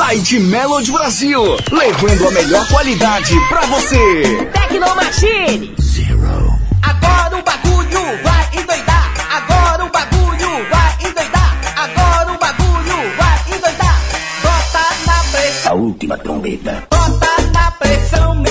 Site Melody Brasil, levando a melhor qualidade pra você. Tecnomachine. Zero. Agora o bagulho vai endoidar. Agora o bagulho vai endoidar. Agora o bagulho vai endoidar. Bota na pressão. A última trombeta. Bota na pressão, meu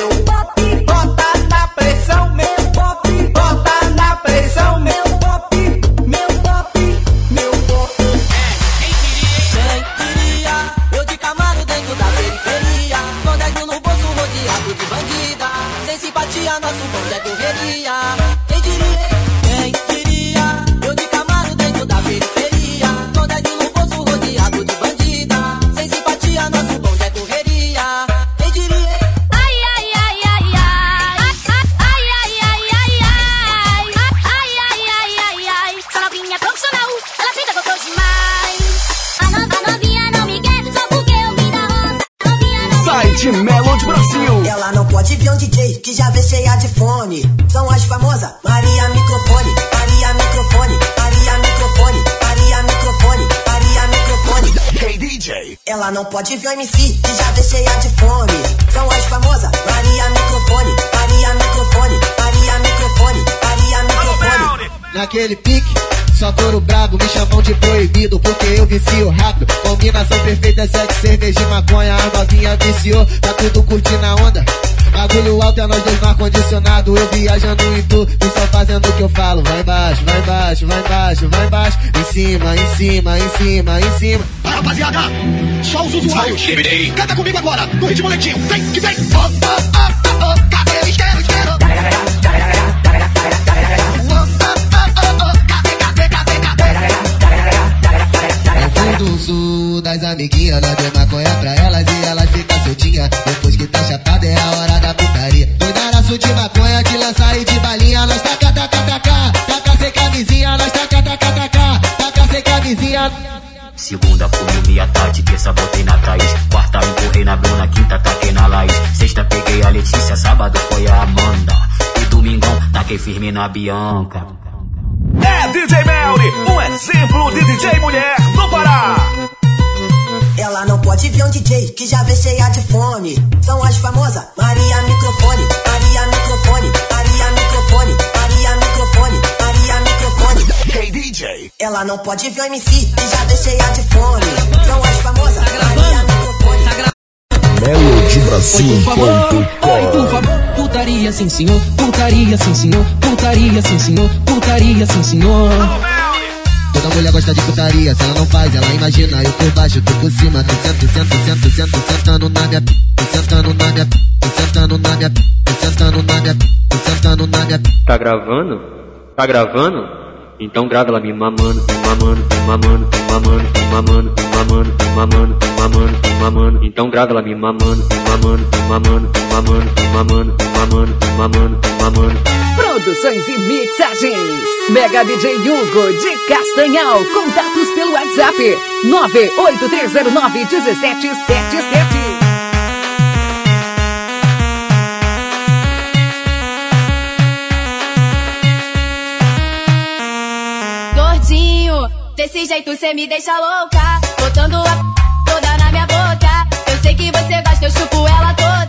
Não pode ver um MC que já vê cheia de fome. São as famosas Maria Microfone, Maria Microfone, Maria Microfone, Maria Microfone. Naquele pique, só touro brabo, me chamam de proibido porque eu vicio rápido. Combinação perfeita, sexo, cerveja e maconha, a novinha viciou, tá tudo curtindo a onda. Bagulho alto é nós dois no ar-condicionado, eu viajando em tu, e só fazendo o que eu falo. Vai embaixo, vai embaixo, vai embaixo, vai embaixo, em cima, em cima, em cima, em cima rapaziada. Só os usuários. Canta comigo agora, no ritmo lentinho. Vem, que vem. Opa, opa, opa, cabelo esquerdo, esquerdo. É das amiguinhas, nós deu maconha pra firme na Bianca. É DJ Melly, um exemplo de DJ mulher do Pará. Ela não pode ver um DJ que já vê cheia de fome. São as famosas Maria Microfone, Maria Microfone, Maria Microfone, Maria Microfone, Maria Microfone. Hey DJ. Ela não pode ver um MC que já vê cheia de fome. São as famosas Maria Microfone. melodybrasil.com Putaria sim senhor, putaria sim senhor, putaria sim senhor, putaria sim senhor. Toda mulher gosta de putaria, se ela não faz, ela imagina. Eu por baixo, tu por cima, tu senta, senta, senta, senta, sentando na minha sentando na minha sentando na minha sentando na minha sentando na minha. Tá gravando? Tá gravando? Então grava ela me mamando, mamando, mamando, mamando, mamando, mamando, mamando, mamando, mamando. Então grava ela me mamando, mamando, mamando, mamando, mamando, mamando, mamando, mamando. Produções e mixagens. Mega DJ Hugo de Castanhal. Contatos pelo WhatsApp 98309 1777. Desse jeito cê me deixa louca. Botando a toda na minha boca. Eu sei que você gosta, eu chupo ela toda.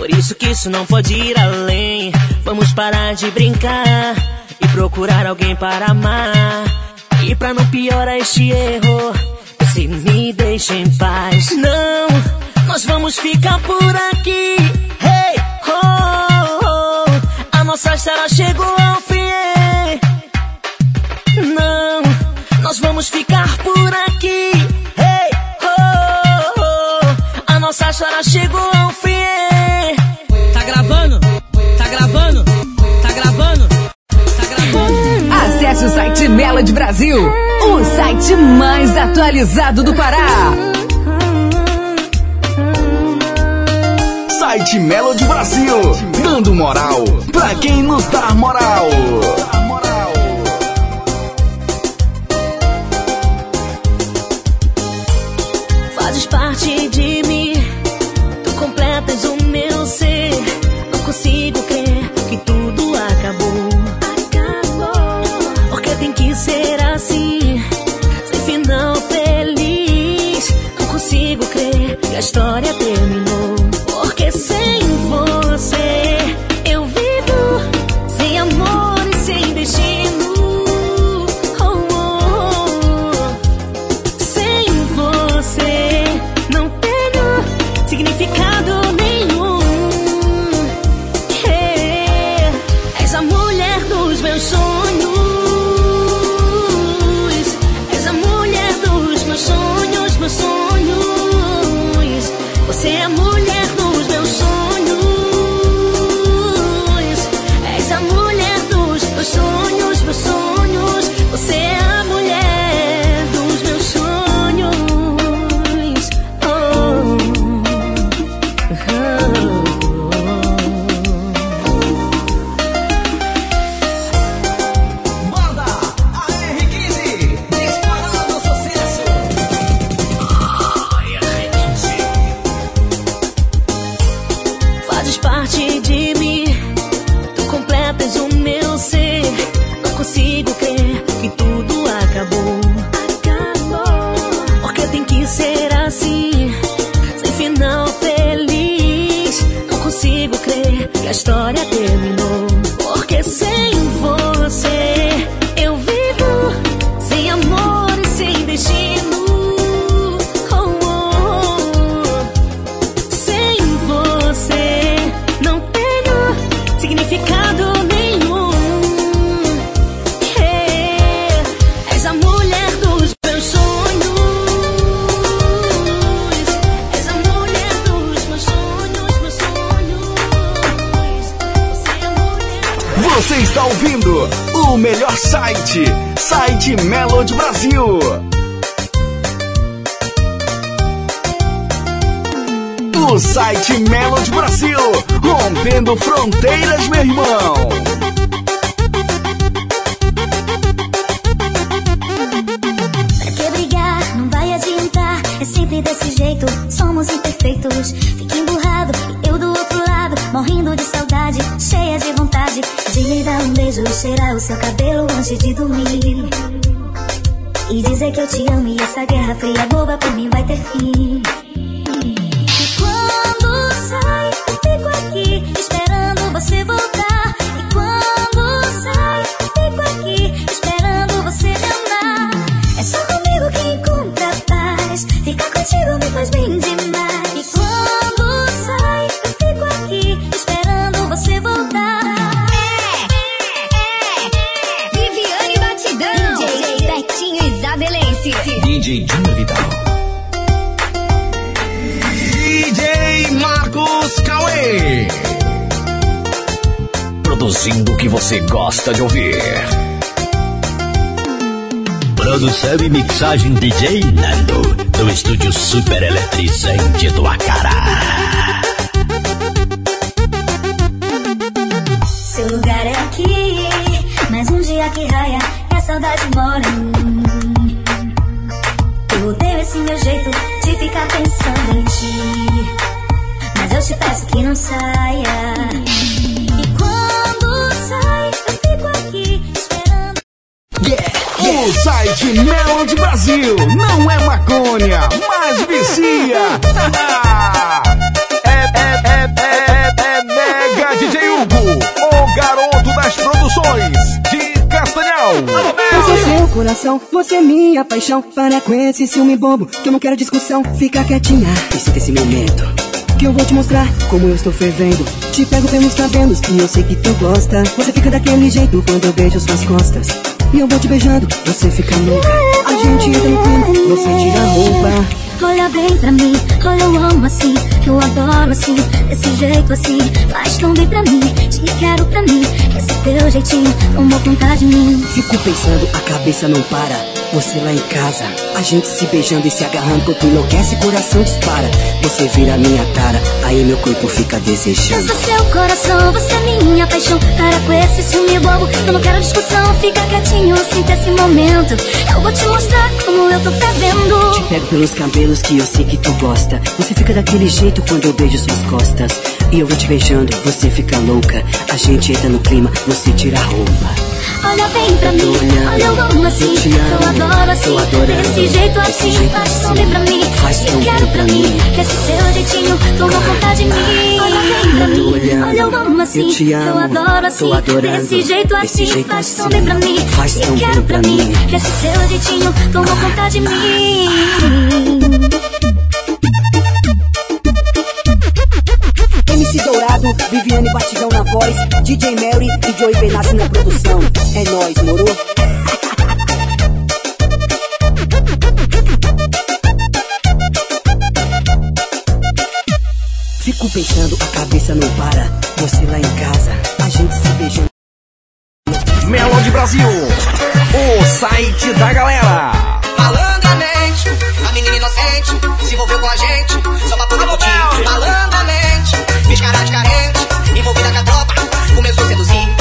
Por isso que isso não pode ir além. Vamos parar de brincar e procurar alguém para amar. E pra não piorar este erro, se me deixa em paz. Não, nós vamos ficar por aqui. Hey, oh, oh, a nossa história chegou ao fim. Não, nós vamos ficar por aqui. Hey, oh, oh, a nossa história chegou ao fim. Gravando? Tá gravando? Tá gravando? Tá gravando? Acesse o site Melody Brasil, o site mais atualizado do Pará. Site Melody Brasil, dando moral pra quem nos dá moral. A história terminou. defeitos. Emburrado e eu do outro lado, morrendo de saudade, cheia de vontade de me dar um beijo e cheirar o seu cabelo antes de dormir. E dizer que eu te amo e essa guerra fria boba por mim vai ter fim. E quando sai, fico aqui esperando você voltar. E quando sai, fico aqui esperando você me amar. É só comigo que encontra paz. Ficar contigo me faz bem gosta de ouvir. Produção e mixagem DJ Nando, do estúdio super eletrizante do Acará. Seu lugar é aqui, mais um dia que raia e a saudade mora em mim. Eu odeio esse meu jeito de ficar pensando em ti, mas eu te peço que não saia. Site Melody Brasil não é maconha, mas vicia. é, é, é, é, é Mega DJ Hugo, o garoto das produções de Castanhal. Eu sou seu coração, você é minha paixão. Para com esse ciúme bobo, que eu não quero discussão. Fica quietinha e sinta esse momento. Que eu vou te mostrar como eu estou fervendo. Te pego pelos cabelos e eu sei que tu gosta. Você fica daquele jeito quando eu beijo suas costas. E eu vou te beijando, você fica louca. A gente entra no clima, você tira a roupa. Olha bem pra mim, olha eu amo assim, eu adoro assim, desse jeito assim, faz tão bem pra mim, te quero pra mim, esse teu jeitinho tomou conta de mim. Fico pensando, a cabeça não para. Você lá em casa, a gente se beijando e se agarrando, quando enlouquece, coração dispara. Você vira minha tara, aí meu corpo fica Eu desejando. sou seu coração, você é minha paixão. Para com esse ciúme bobo, eu não quero discussão. Fica quietinho, sinta esse momento. Eu vou te mostrar como eu tô fervendo. Pego pelos cabelos que eu sei que tu gosta. Você fica daquele jeito quando eu beijo suas costas. E eu vou te beijando, você fica louca. A gente entra no clima, você tira a roupa. Olha bem pra mim, olha eu amo assim, Eu adoro assim, desse jeito assim, faz assim, bem pra mim, te tão quero pra mim, que esse seu jeitinho tomou conta de mim. Olha bem pra mim, olha eu amo assim, eu adoro assim, desse jeito assim, faz tão assim, pra mim, te tão quero pra mim, mim. que esse seu jeitinho tomou conta de mim. Viviane Batidão na voz, DJ Mary e Joey Benassi na produção. É nóis, moro? Fico pensando, a cabeça não para. Você lá em casa, a gente se beijando. Melody Brasil, o site da galera. Malandramente, a menina inocente se envolveu com a gente, só pra poder curtir. Malandramente, fez cara de carente, envolvida com a tropa, começou a seduzir.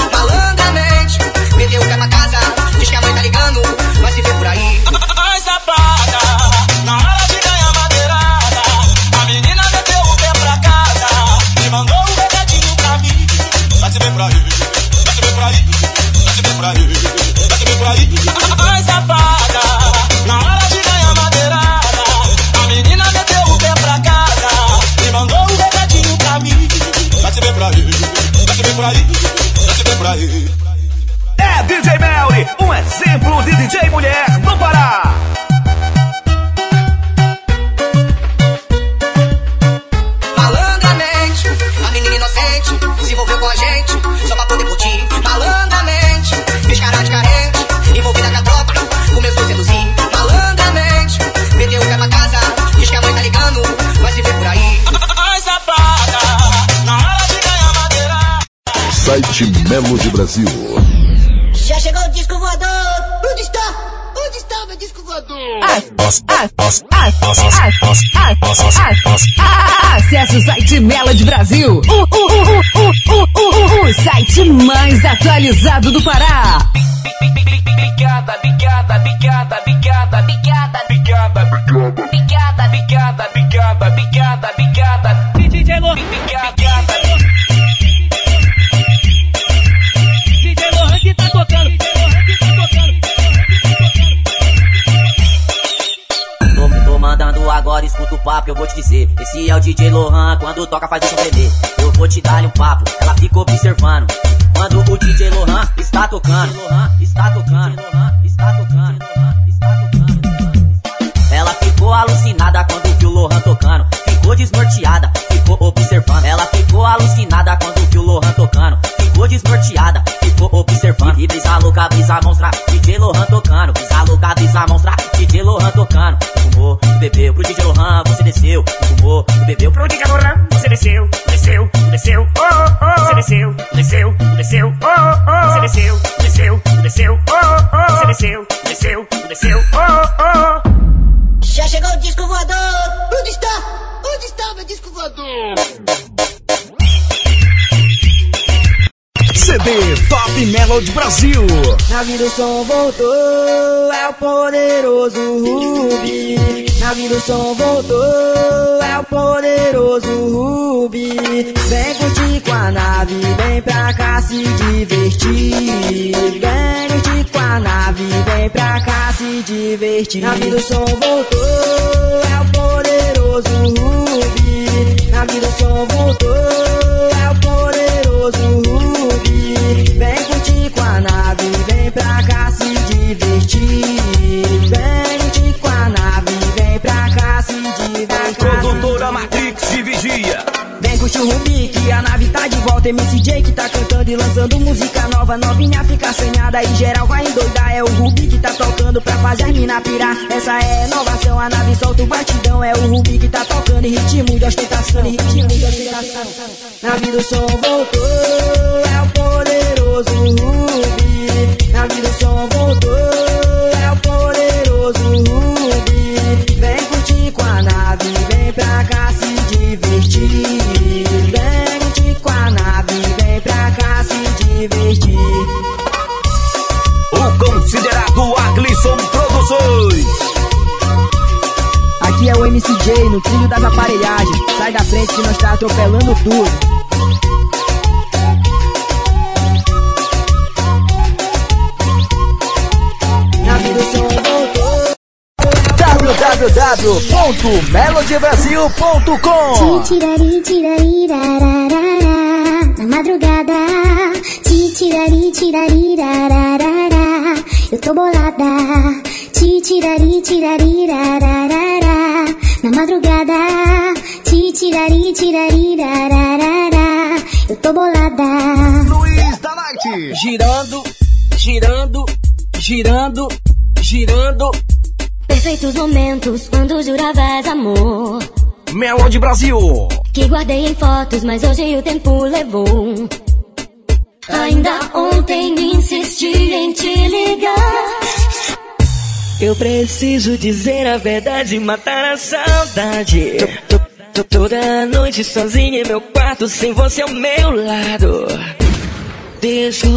Acesse o site Melody Brasil, o, o, o, o, o, o, o, o site mais atualizado do Pará. Te dizer. Esse é o DJ Lohan, quando toca faz o som tremer. Eu vou te dar um papo, ela fica observando. Quando o DJ Lohan está tocando, Lohan está tocando, Lohan está tocando, está tocando. Ela ficou alucinada quando viu Lohan tocando. Ficou desnorteada, ficou observando. Ela ficou alucinada quando viu Lohan tocando. Ficou desnorteada, observando. E brisa louca, brisa monstra, DJ Lohan tocando. Brisa louca, brisa monstra, DJ Lohan tocando. Fumou, bebeu, pro DJ Lohan você desceu. Fumou, bebeu, pro DJ Lohan você desceu, desceu, desceu. desceu, oh, oh, você desceu, desceu, desceu, oh, oh, você desceu, desceu, desceu, oh, oh, você desceu, desceu, desceu, oh, oh. Já chegou o disco voador! Onde está? Onde está meu disco voador? CD Top Melody Brasil. Na vida o som voltou, é o poderoso Ruby. Na vida o som voltou, é o poderoso Ruby. Vem curtir com a nave, vem pra cá se divertir. Vem curtir com a nave, vem pra cá se divertir. Na vida o som voltou, é o poderoso Ruby. Na vida o som voltou, é o poderoso Vem curtir com a nave, vem pra cá se divertir. Vem curtir com a nave, vem pra cá se divertir. Produtora Vigia. Curtir o Rubi, que a nave tá de volta. MCJ que tá cantando e lançando música nova. Novinha fica assanhada e geral vai endoidar. É o Rubi que tá tocando pra fazer as mina pirar. Essa é a inovação, a nave solta o batidão. É o Rubi que tá tocando em ritmo de ostentação. em Ritmo de ostentação. Na vida o som voltou, é o poderoso Rubi. Na vida o som voltou, é o poderoso Rubi. Vem curtir com a nave, vem pra cá se divertir. Vem curtir com a nave, vem pra cá se divertir. O considerado Aglisson Produções. Aqui é o MCJ no trilho das aparelhagens. Sai da frente que nós tá atropelando tudo. www.melodybrasil.com. Na madrugada, ti tirari, rararara. Eu tô bolada, ti tirari, rararara. Na madrugada, ti tirari, tirari, rararara. Eu tô bolada. Luiz da Night. Girando, girando, girando, girando. Perfeitos momentos quando juravas amor. Melody Brasil. Que guardei em fotos, mas hoje o tempo levou. Ainda ontem insisti em te ligar. Eu preciso dizer a verdade e matar a saudade. Tô- tô- Toda noite sozinha em meu quarto, sem você ao meu lado. Desculpe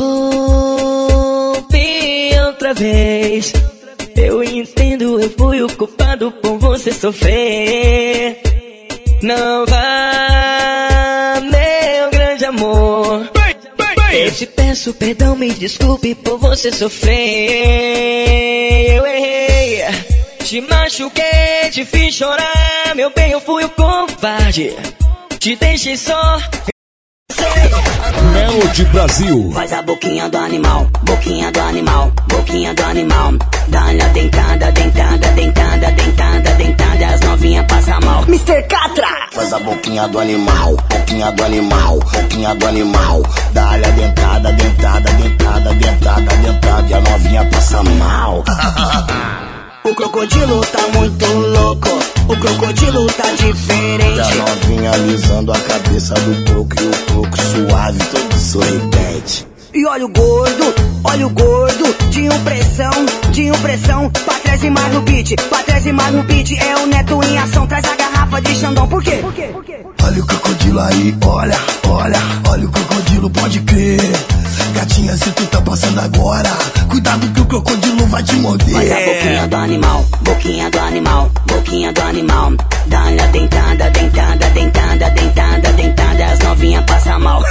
outra vez. Eu entendo, eu fui o culpado por você sofrer. Não vá, meu grande amor. Eu te peço perdão, me desculpe por você sofrer. Eu errei, te machuquei, te fiz chorar. Meu bem, eu fui o covarde. Te deixei só. Melody Brasil. Faz a boquinha do animal, boquinha do animal, boquinha do animal. Dá-lhe a dentada, dentada, dentada, dentada, dentada. As novinhas passam mal. Mr. Catra. Faz a boquinha do animal, boquinha do animal, boquinha do animal. Dá-lhe a dentada, dentada, dentada, dentada, dentada. E a novinha passa mal. O crocodilo tá muito louco, o crocodilo tá E a diferente. novinha alisando a cabeça do coco e o coco suave, todo sorridente. E olha o gordo, olha o gordo, de impressão, de impressão. Pra trás e mais no beat, pra trás e mais no beat. É o neto em ação, traz a garrafa de Xandão. Por quê? Olha o crocodilo aí, olha, olha, olha o crocodilo, pode crer. Gatinha, se tu tá passando agora, cuidado que o crocodilo vai te morder. Faz a boquinha do animal, boquinha do animal, boquinha do animal. Dá-lhe a dentada, dentada, dentada, dentada, dentada. As novinhas passam mal.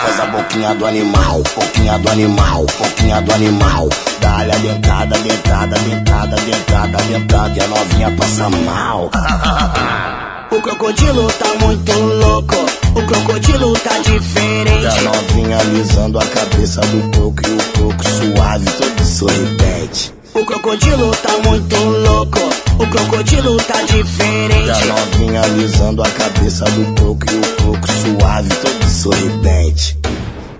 Faz a boquinha do animal, boquinha do animal, boquinha do animal. Dá-lhe a dentada, dentada, dentada, dentada, dentada. E a novinha passa mal. O crocodilo tá muito louco, o crocodilo tá E a diferente. novinha alisando a cabeça do coco e o coco suave, todo sorridente. O crocodilo tá muito louco, o crocodilo tá E a diferente. novinha alisando a cabeça do coco e o coco suave, todo sorridente.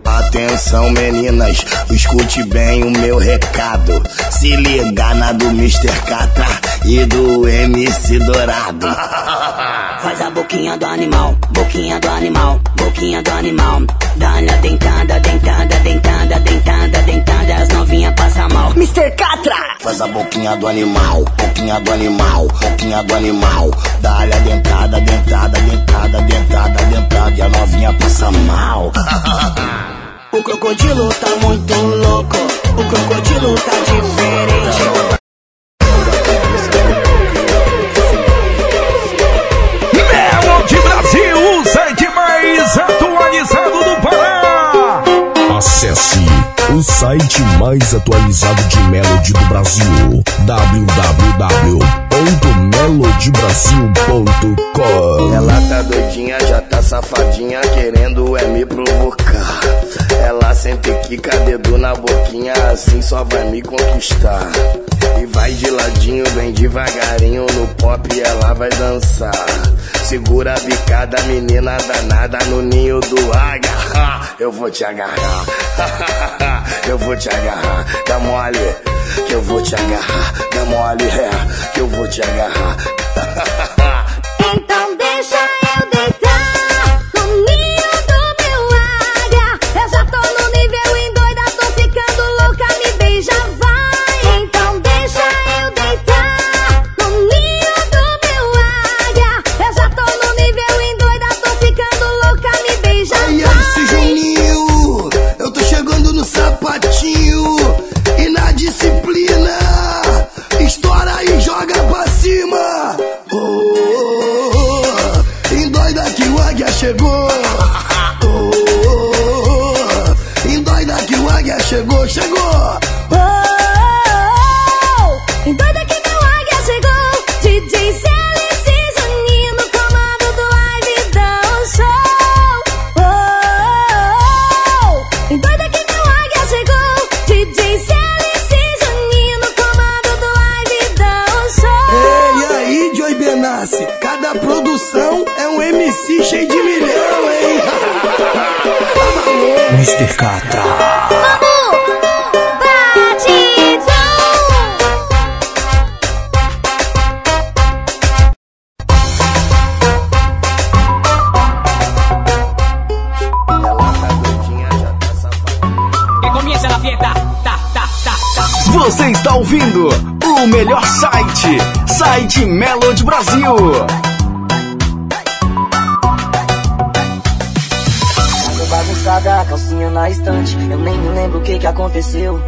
Atenção meninas, escute bem o meu recado. Se liga na do Mr. Catra e do MC Dourado. Faz a boquinha do animal, boquinha do animal, boquinha do animal. Dá-lhe a dentada, dentada, dentada, dentada, dentada, as novinhas passam mal. Mr. Catra! Faz a boquinha do animal, boquinha do animal, boquinha do animal. Dá-lhe a dentada, dentada, dentada, dentada, dentada, e a novinha passa mal. O crocodilo tá muito louco, o crocodilo tá diferente. Atualizado do Pará. Acesse o site mais atualizado de Melody do Brasil. www.melodybrasil.com Ela tá doidinha, já tá safadinha, querendo é me provocar. Ela sempre quica dedo na boquinha, assim só vai me conquistar. E vai de ladinho, bem devagarinho, no pop ela vai dançar. Segura a bicada, menina danada, no ninho do. Ha, Eu vou te agarrar, eu vou te agarrar, dá mole, que eu vou te agarrar, dá mole, é, que eu vou te agarrar. Catra. Que comience la fiesta. Ta, ta, ta, ta. Você está ouvindo o melhor site, site Melody Brasil. Bagunçada, calcinha na estante. Eu nem me lembro o que que aconteceu.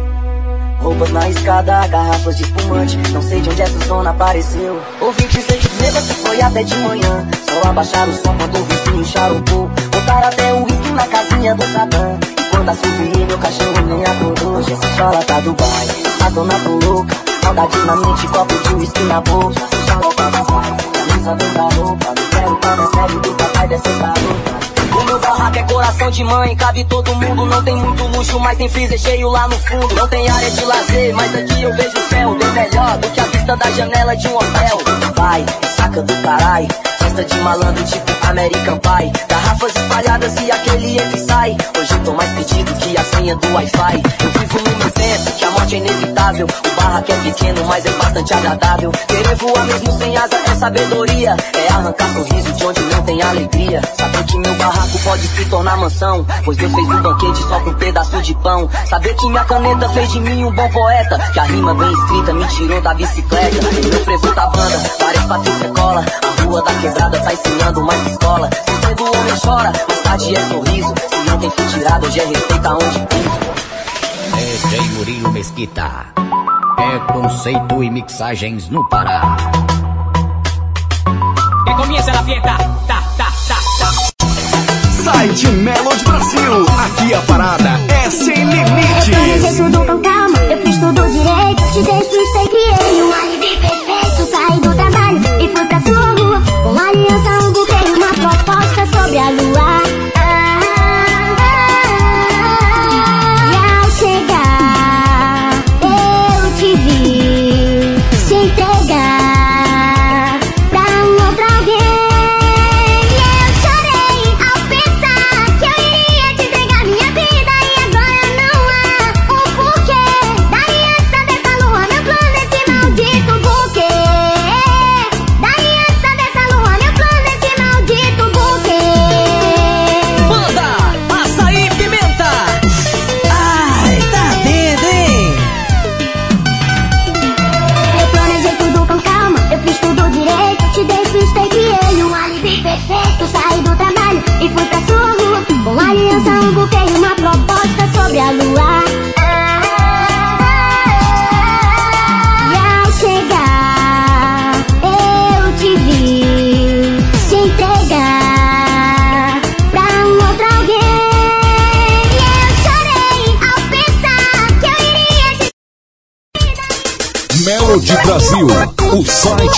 Roupas na escada, garrafas de espumante. Não sei de onde essa zona apareceu. Ouvi dizer que bêbado foi até de manhã. Só abaixaram o som quando o vizinho charopou. Botaram até o uísque na casinha do Satã. E quando assobiei, meu cachorro nem acordou. Hoje essa chola tá Dubai. A dona tô louca. Maldade na mente, copo de uísque na boca. Chola tá Dubai. Camisa da roupa. Não quero tá na série do papai dessa garota. O meu barraco é coração de mãe, cabe todo mundo. Não tem muito luxo, mas tem freezer cheio lá no fundo. Não tem área de lazer, mas aqui eu vejo o céu bem melhor do que a vista da janela de um hotel. Vai, saca do carai, festa de malandro tipo American Pie. Garrafas espalhadas e aquele entra e sai. Hoje tô mais pedido que a senha do Wi-Fi. Eu vivo no tempo, que a morte é inevitável. O barraco é pequeno, mas é bastante agradável. Querer voar mesmo sem asa é sabedoria. É arrancar sorriso de onde não tem alegria. Saber que meu barraco pode se tornar mansão. Pois Deus fez um banquete só com um pedaço de pão. Saber que minha caneta fez de mim um bom poeta. Que a rima bem escrita me tirou da bicicleta. E meu frevo da banda, parece Patrícia Cola. A rua da quebrada tá ensinando mais escola. Se cedo o homem chora, mais tarde é sorriso. Se não tem fio tirado, hoje é respeito aonde piso. DJ Murilo Mesquita. É conceito e mixagens no Pará. Que comience la fiesta. Ta, ta, ta, ta. Site Melody Brasil. Aqui a parada é sem Eu limites. planejei tudo com calma, eu fiz tudo direito. Te despistei, criei um alibi perfeito. Saí do trabalho e fui pra sua rua. Com aliança,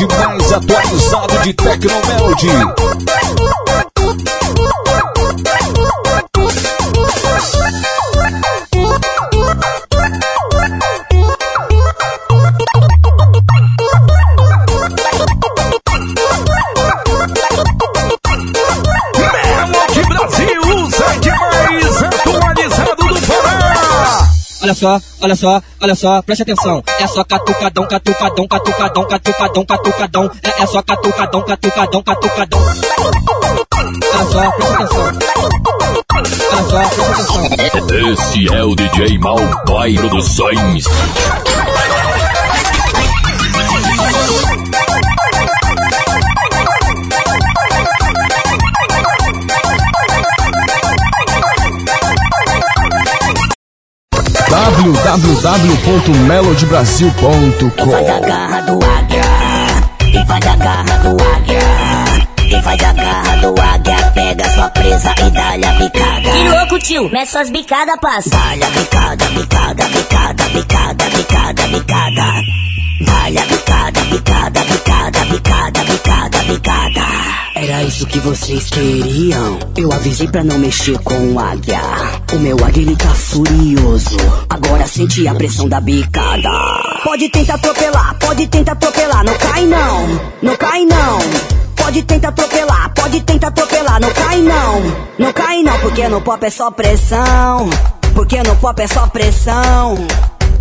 mais atualizado de Tecnomelody. Só, olha só, olha só, preste atenção. É só catucadão, catucadão, catucadão, catucadão, catucadão. É, é só catucadão, catucadão, catucadão. Olha só, preste atenção. Olha só, preste atenção. Esse é o DJ Malpai Produções. www.melodybrasil.com E faz a garra do águia. E faz a garra do águia. E faz a garra do águia. Pega sua presa e dá-lhe a bicada. Que louco, tio, mete suas bicadas, passa. Dá-lhe a bicada, bicada, bicada, bicada, bicada, bicada. Dá-lhe a bicada, bicada, bicada, bicada, bicada, bicada. Era isso que vocês queriam. Eu avisei pra não mexer com o águia. O meu águia ele tá furioso. Agora sente a pressão da bicada. Pode tentar atropelar, pode tentar atropelar. Não cai não, não cai não. Pode tentar atropelar, pode tentar atropelar. Não cai não, não cai não. Porque no pop é só pressão. Porque no pop é só pressão.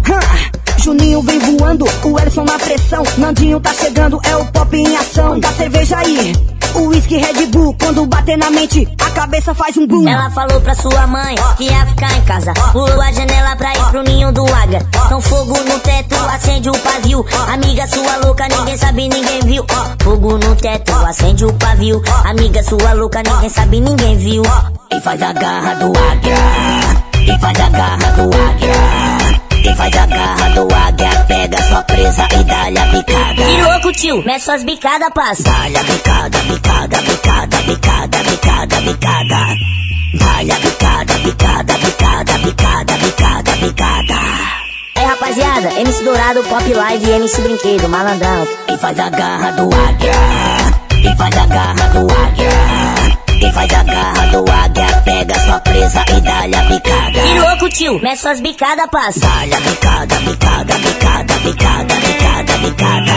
Hã. Juninho vem voando, o Elson na pressão. Nandinho tá chegando, é o pop em ação. Da cerveja aí, whisky Red Bull. Quando bater na mente, a cabeça faz um boom. Ela falou pra sua mãe que ia ficar em casa. Pulou a janela pra ir pro ninho do águia. Então fogo no teto, acende o pavio. Amiga sua louca, ninguém sabe, ninguém viu. Fogo no teto, acende o pavio. Amiga sua louca, ninguém sabe, ninguém viu. E faz a garra do águia. E faz a garra do águia. E faz a garra do águia. Pega sua presa e dá-lhe a bicada. Que louco, tio, mete suas bicadas, passa. Dá-lhe a bicada, bicada, bicada, bicada, bicada, bicada. Dá-lhe a bicada, bicada, bicada, bicada, bicada, bicada. É, rapaziada, MC Dourado, Pop Live e MC Brinquedo, malandrão. E faz a garra do águia. E faz a garra do águia. E faz a garra do águia. Pega sua presa e dá-lhe a bicada. Que louco, tio, mete suas bicadas, passa. Dá-lhe a bicada, bicada, bicada, bicada, bicada, bicada.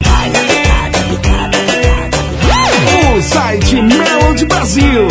Dá-lhe a bicada, bicada, bicada. O site Melody Brasil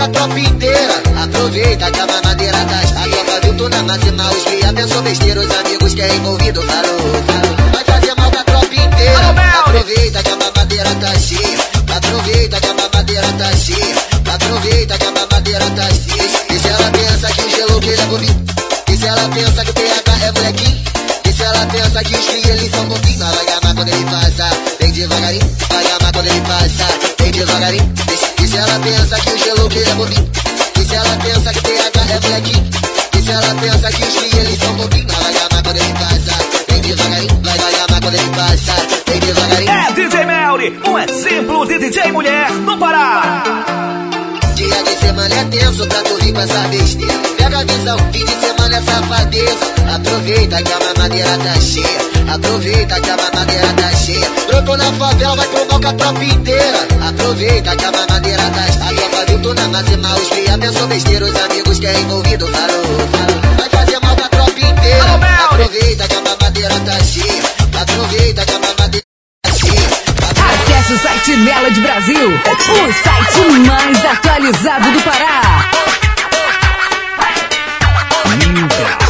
com a tropa inteira. Aproveita que a mamadeira tá cheia. A tropa viu tu na máxima, os cria pensou besteira. Os amigos que é envolvido falou, falou. Vai fazer mal com a tropa inteira. Aproveita que a mamadeira tá cheia. Aproveita que a mamadeira tá cheia. Aproveita que a mamadeira tá cheia. E se ela pensa que o gelo que é bonito? E se ela pensa que o PH é molequinho? E se ela pensa que os cria eles são bobinhos? Ela vai amar quando ele passa, vem devagarinho. Vai amar quando ele passa, vem devagarinho. E se ela pensa que o que ele é bobinho? E se ela pensa que PH é molequinho? E se ela pensa que os cria eles são bobinhos? Ela vai amar quando ele passa, vem devagarinho. Vai, vai amar quando ele passa, vem devagarinho. É DJ Melly, um exemplo de DJ mulher do Pará. Dia de semana é tenso pra tu vir com essa besteira. Pega a visão, fim de semana é safadeza. Aproveita que a mamadeira tá cheia. Aproveita que a mamadeira tá cheia. Brotou na favela, vai com a tropa inteira. Aproveita que a mamadeira tá cheia. A tropa viu tu na máxima, os cria pensou besteira. Os amigos que é envolvido falou, falou. Vai fazer mal com a tropa inteira. Aproveita que a mamadeira tá cheia. Aproveita que a mamadeira tá cheia. Acesse o site Melody Brasil, o site mais atualizado do Pará. É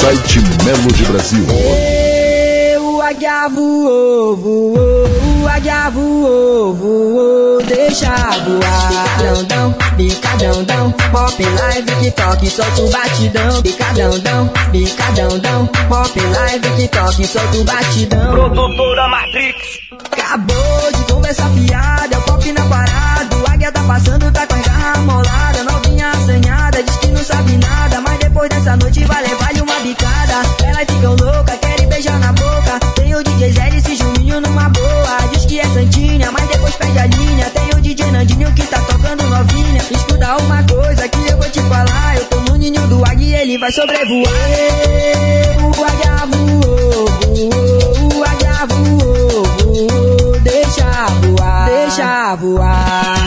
Site Melody Brasil. O águia voou, voou, o águia voou, voou, deixa voar. Bicadão, bicadão, dão, pop live, TikTok, solta o batidão. Bicadão, dão, bicadão, dão, pop live, TikTok, solta o batidão. Produtora Matrix. Acabou de conversar fiada, é o pop na parada. O águia tá passando, tá com a garra molada. Novinha assanhada, diz que não sabe nada. Mas depois dessa noite vai ele vai sobrevoar. O águia voou, o águia voou. Deixa voar, deixa voar.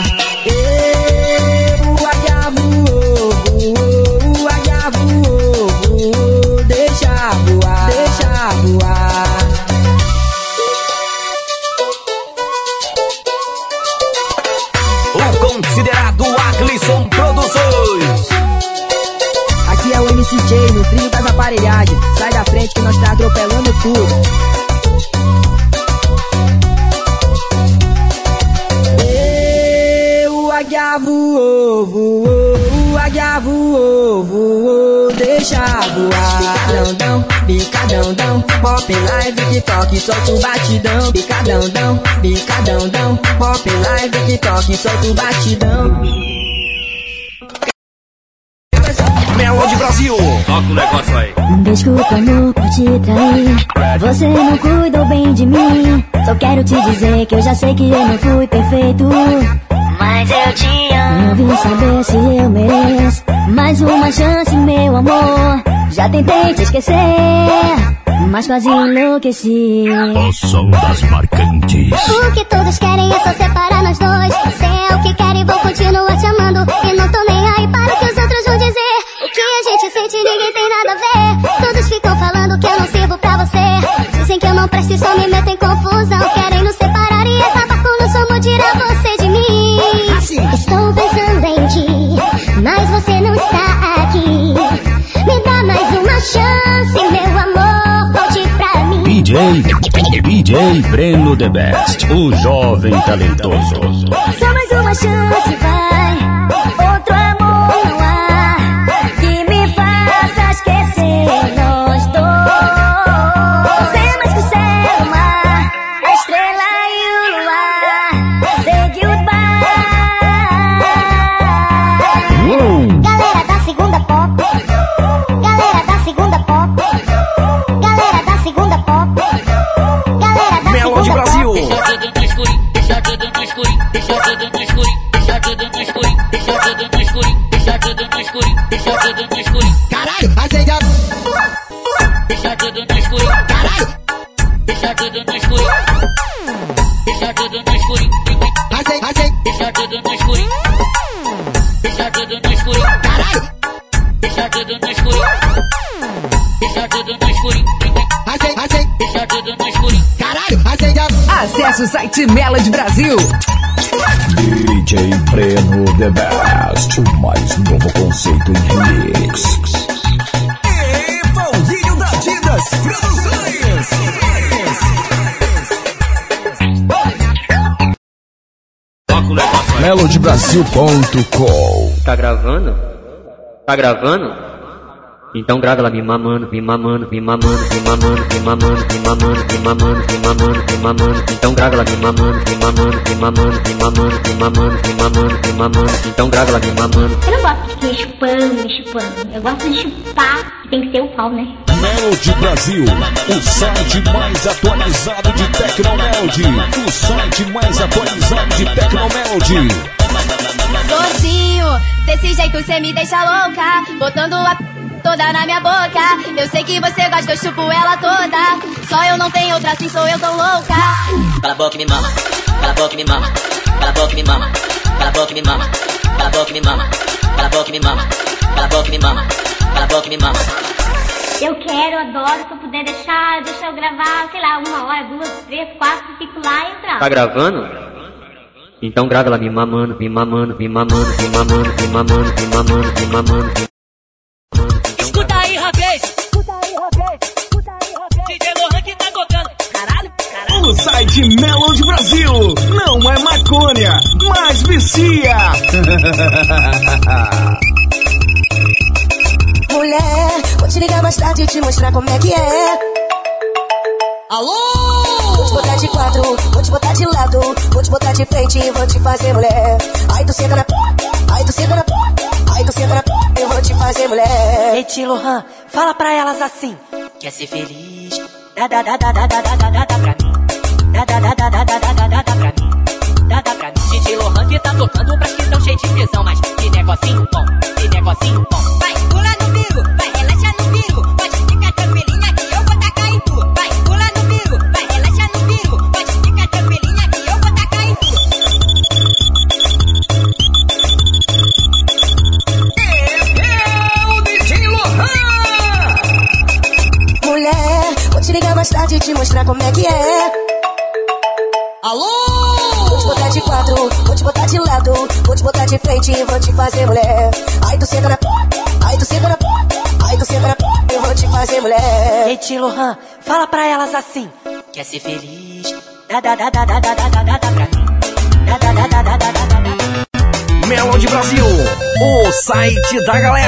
Aparelhagens. Sai da frente que nós tá atropelando tudo. Águia voou, voou, o águia voou, deixa voar. Bicadão, dão, bicadão, dão, pop live, TikTok, solta o batidão. Bicadão, dão, bicadão, dão, pop live, TikTok, solta o batidão. Melody Brasil. Toca o negócio aí. Desculpa, amor, por te trair. Você não cuidou bem de mim. Só quero te dizer que eu já sei que eu não fui perfeito. Mas eu te amo. Eu vim saber se eu mereço mais uma chance, meu amor. Já tentei te esquecer, mas quase enlouqueci. O som das marcantes. O que todos querem é só separar nós dois. Você é o que quer e vou continuar te amando. E não tô nem aí para o que os eu não sirvo pra você. Dizem que eu não presto e só me meto em confusão. Querem nos separar e acabar com o somos tirar você de mim. Estou pensando em ti, mas você não está aqui. Me dá mais uma chance, meu amor. Volte pra mim. DJ, DJ Breno The Best, o jovem talentoso. Só mais uma chance, vai. Acesse o site Melody Brasil. DJ Breno The Best, o mais novo conceito em remix. E Paulinho da Produções. melodybrasil.com Tá gravando? Tá gravando? Então grava ela me mamando, me mamando, me mamando, me mamando, me mamando, me mamando, me mamando, me mamando, me mamando. Então grava ela me mamando, me mamando, me mamando, me mamando, me mamando, me mamando, me mamando. Então grava ela me mamando. Eu não gosto de ficar chupando, me chupando. Eu gosto de chupar, tem que ser o pau, né? Melody Brasil, o site mais atualizado de Tecnomelody. O site mais atualizado de Tecnomelody. Gordinho, desse jeito cê me deixa louca. Botando a. toda na minha boca. Eu sei que você gosta, eu chupo ela toda. Só eu não tenho outra assim, sou eu tão louca. Cala a boca e me mama, cala a boca e me mama, cala a boca e me mama, cala a boca e me mama, cala a boca e me mama, cala a boca e me mama, cala a boca e me mama, cala a boca e me mama. Eu quero, adoro, se eu puder deixar, deixa eu gravar, sei lá, uma hora, duas, três, quatro, fico lá e eu gravo. Tá gravando? Então grava ela me mamando, me mamando, me mamando, me mamando, me mamando, me mamando, me mamando. Escuta site Melody Brasil não é maconha, mas vicia. Mulher, vou te ligar mais tarde e te mostrar como é que é. Alô? Vou te botar de quatro, vou te botar de lado, vou te botar de frente e vou te fazer mulher. Ai, tu senta na. Ai, tu senta na. Ai, tu senta na. Eu vou te fazer mulher. Ei, Tio Lohan, fala pra elas assim. Quer ser feliz? Dá, dá, dá, dá, dá, dá, dá, dá, dá, dá pra. Dá, dá, dá, dá, dá, dá, dá, dá, dá, pra mim. Dá, dá pra mim. DJ Lohan que tá tocando pras que tão cheio de tesão, ser feliz? Dá, dá, dá, dá, dá, dá, dá, dá, dá pra mim. Dá, dá, dá, dá, dá, dá, dá, dá, dá. Melody Brasil, o site da galera.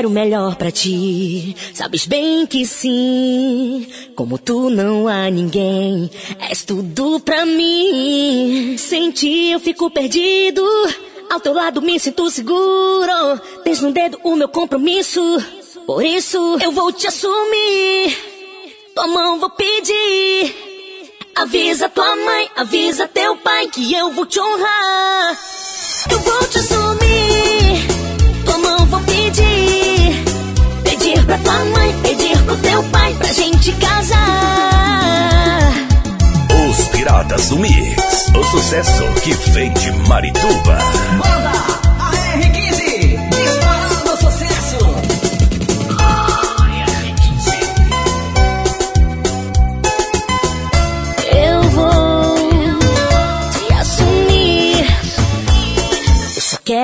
Quero o melhor pra ti. Sabes bem que sim. Como tu não há ninguém. És tudo pra mim. Sem ti eu fico perdido. Ao teu lado me sinto seguro. Tens no dedo o meu compromisso. Por isso eu vou te assumir. Tua mão vou pedir. Avisa tua mãe, avisa teu pai que eu vou te honrar. Eu vou te assumir. Pedir pra tua mãe, pedir pro teu pai pra gente casar. Os Piratas do Mix. O sucesso que vem de Marituba. Banda AR15, disparando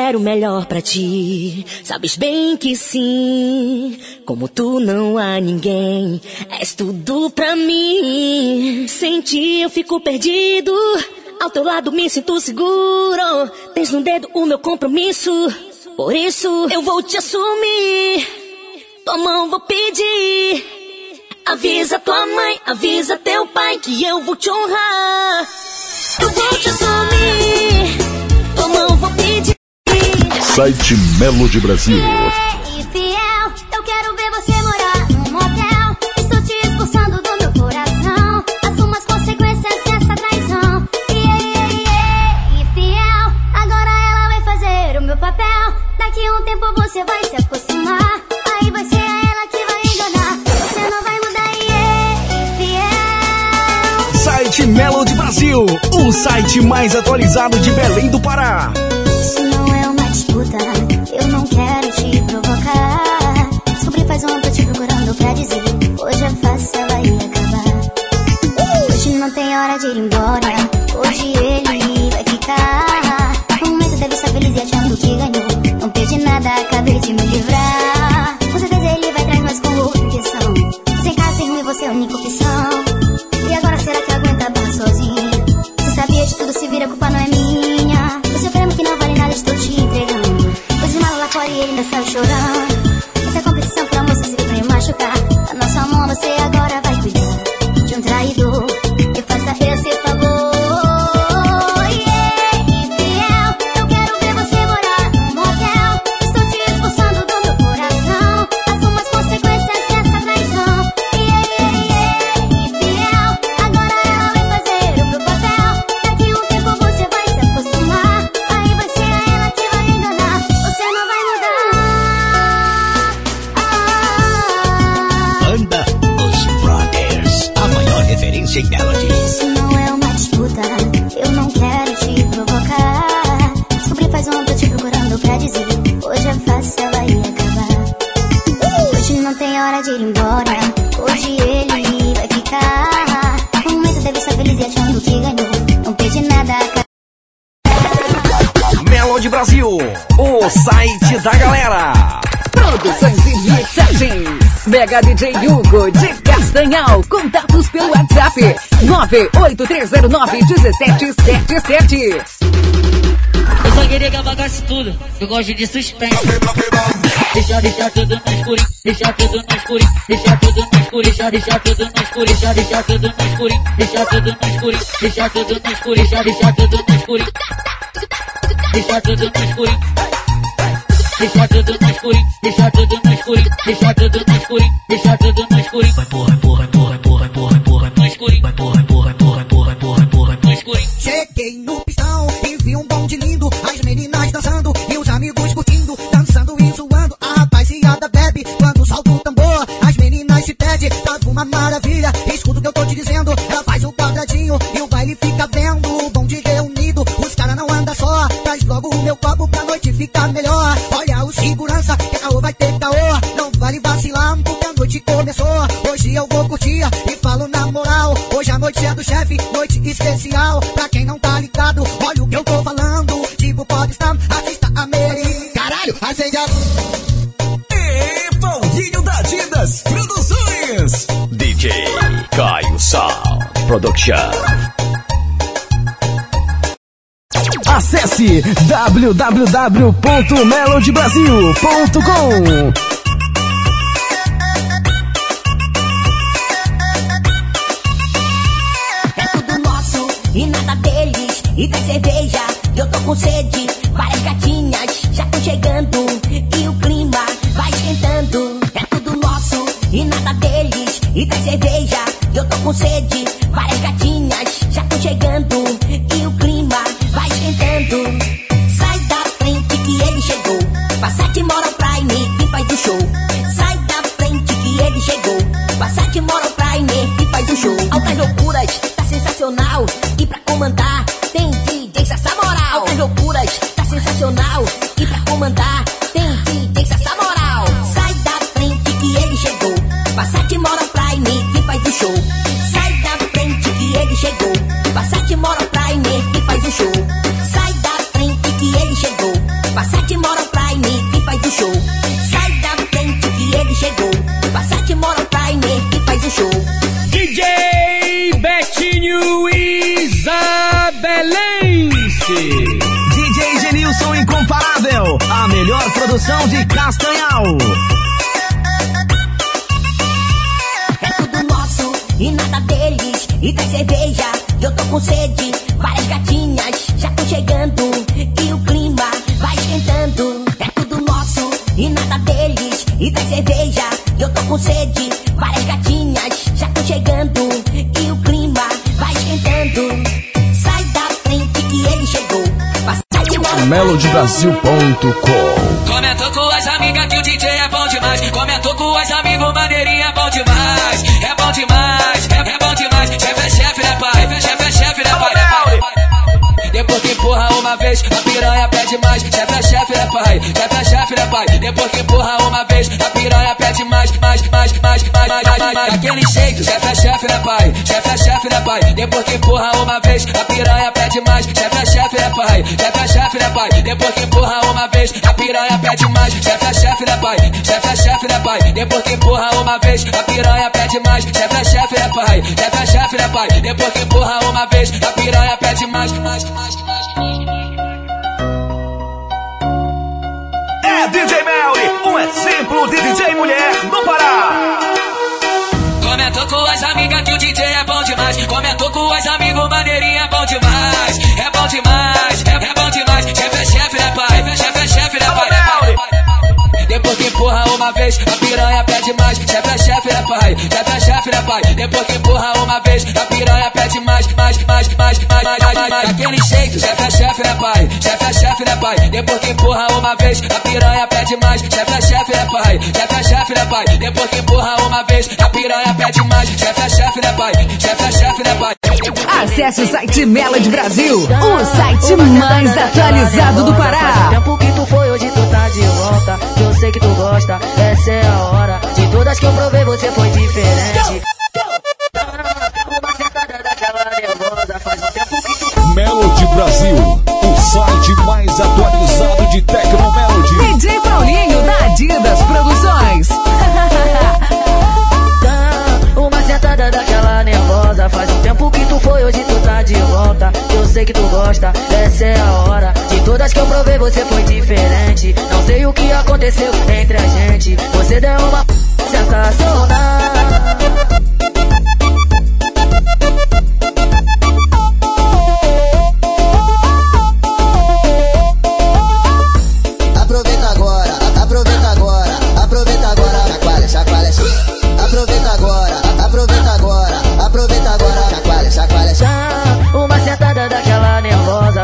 quero o melhor pra ti. Sabes bem que sim. Como tu não há ninguém. És tudo pra mim. Sem ti eu fico perdido. Ao teu lado me sinto seguro. Tens no dedo o meu compromisso. Por isso eu vou te assumir. Tua mão vou pedir. Avisa tua mãe, avisa teu pai que eu vou te honrar. Eu vou te assumir. Tua mão vou pedir. Site Melody Brasil. Infiel, eu quero ver você morar num motel. Estou te expulsando do meu coração. Assuma as consequências dessa traição. Agora ela vai fazer o meu papel. Daqui a um tempo você vai se acostumar. Aí vai ser ela que vai enganar. Você não vai mudar. Infiel. Site Melody Brasil, o site mais atualizado de Belém do Pará. 983091777. Eu só queria que apagasse tudo, eu gosto de suspense. Deixa, deixa tudo no escurinho, deixa tudo no escurinho, deixa tudo no escurinho, deixa, deixa tudo no escurinho, deixa, deixa tudo no escurinho, deixa tudo no escurinho, deixa tudo no escurinho, deixa, deixa tudo no escurinho, deixa tudo no escurinho. Deixa tudo no escurinho, deixa tudo no escurinho, deixa tudo no escurinho, deixa tudo no escurinho. Vai porra, porra, porra, porra, porra, porra, no. Vai porra, porra, porra, Production. Acesse www.melodybrasil.com produção de Castanhal. É tudo nosso e nada deles. E tem cerveja, eu tô com sede. Várias gatinhas já estão chegando. E o clima vai esquentando. É tudo nosso e nada deles. E tem cerveja, eu tô com sede. Várias gatinhas já estão chegando. E o clima vai esquentando. Sai da frente que ele chegou. Passar uma vez, a piranha pede mais. Chefe é chefe, né, pai? Chefe é chefe, né, pai? Depois que empurra uma vez, a piranha pede mais, mais, mais, mais, mais, mais, mais, mais. Daquele jeito, chefe é chefe, né, pai? Chefe é chefe, né, pai? Depois que empurra uma vez, a piranha pede mais. Chefe é chefe, né, pai? Chefe é chefe, né, pai? Depois que empurra uma vez, a piranha pede mais. Chefe é chefe, né, pai? Chefe é chefe, né, pai? Depois que empurra uma vez, a piranha pede mais. Chefe é chefe, né, pai? Chefe é chefe, né, pai? Depois que empurra uma vez, a piranha pede mais, mais, mais. De DJ mulher no Pará. Comentou com as amigas que o DJ é bom demais. Comentou com as amigos, maneirinha é bom demais. É bom demais, é, é bom demais. Chefe é chefe, né, pai? Chefe é chefe, né, pai? Né, pai? Depois que empurra uma vez, a piranha pede mais. Chefe é chefe, né, pai? Chefe é chefe, né, pai? Depois que empurra uma vez, a piranha pede mais, mais, mais, mais, mais, mais, mais, mais. Daquele jeito, chefe é chefe, né, pai? Chefe é chefe, né, pai? Depois que empurra uma vez, a piranha pede mais. Chefe é chefe, né, pai? Chefe é chefe, né, pai? Depois que empurra uma vez, a piranha pede mais. Chefe é chefe, né, pai? Chefe é chefe, né, pai? Acesse o site Melody Brasil, o site mais atualizado do Pará. tempo que tu foi, hoje tu tá de volta. Que eu sei que tu gosta, essa é a hora. De todas que eu provei, você foi diferente. Brasil, o site mais atualizado de Tecnomelody. DJ Paulinho da Adidas Produções. Uma sentada daquela nervosa. Faz um tempo que tu foi, hoje tu tá de volta. Eu sei que tu gosta, essa é a hora. De todas que eu provei, você foi diferente. Não sei o que aconteceu entre a gente. Você deu uma sensacional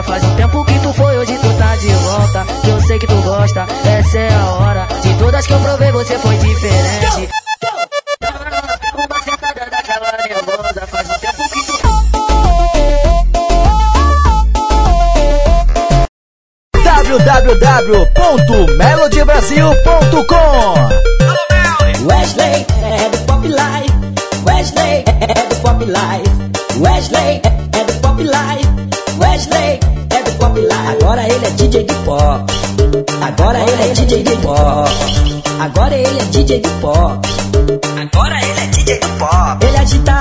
Faz um tempo que tu foi, hoje tu tá de volta Que eu sei que tu gosta, essa é a hora De todas que eu provei, você foi diferente Uma sentada daquela nervosa Faz um tempo que tu www.melodybrasil.com Wesley é do Pop Life. Wesley é do Pop Life. Wesley é do Pop Life. Wesley Agora ele é DJ do pop. Agora ele é DJ do pop. Agora ele é DJ do pop. Agora ele é DJ do pop. Ele agita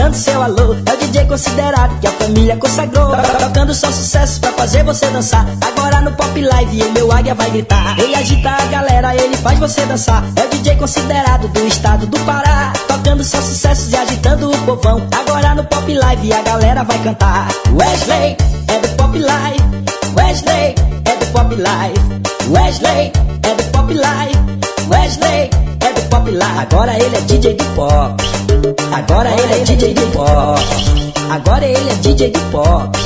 dando seu alô. É o DJ considerado que a família consagrou. Tocando só sucessos pra fazer você dançar. Agora no Pop Live, e meu águia vai gritar. Ele agita a galera, ele faz você dançar. É o DJ considerado do estado do Pará. Tocando só sucessos e agitando o povão. Agora no Pop Live, a galera vai cantar. Wesley é do Pop Live. Wesley é do Pop Live. Wesley é do Pop Live. Wesley Pop Live. Agora ele é DJ do pop. Agora ele é DJ do pop. Agora ele é DJ do pop.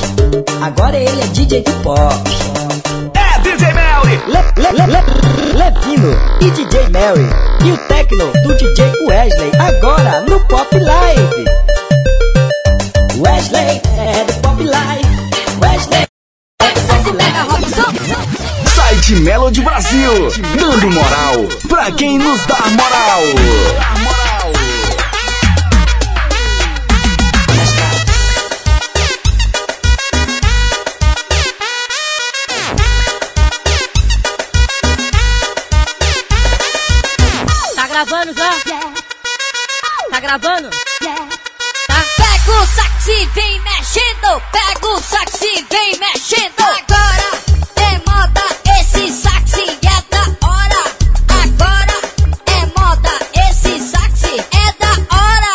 Agora ele é DJ do pop. É DJ Mary! Le, le, le, le, Levino e DJ Mary. E o Tecno do DJ Wesley. Agora no Pop Live. Wesley é do Pop Live. Wesley Site Melody Brasil, dando moral pra quem nos dá moral. Tá gravando já? Tá gravando? Tá? Pega o sax e vem mexendo. Pega o sax e vem mexendo. Agora é moda esse sax é da hora. Agora é moda esse sax é da hora.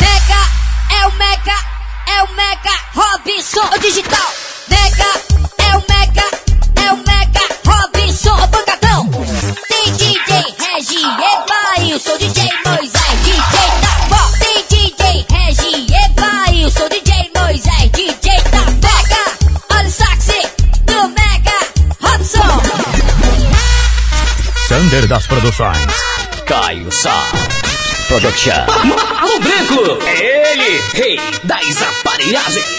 Mega é o mega, é o mega Robinson, o digital. Sander das Produções. Caio Sá. Production. Alô Branco! É ele, rei das aparelhagens.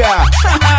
Vicia.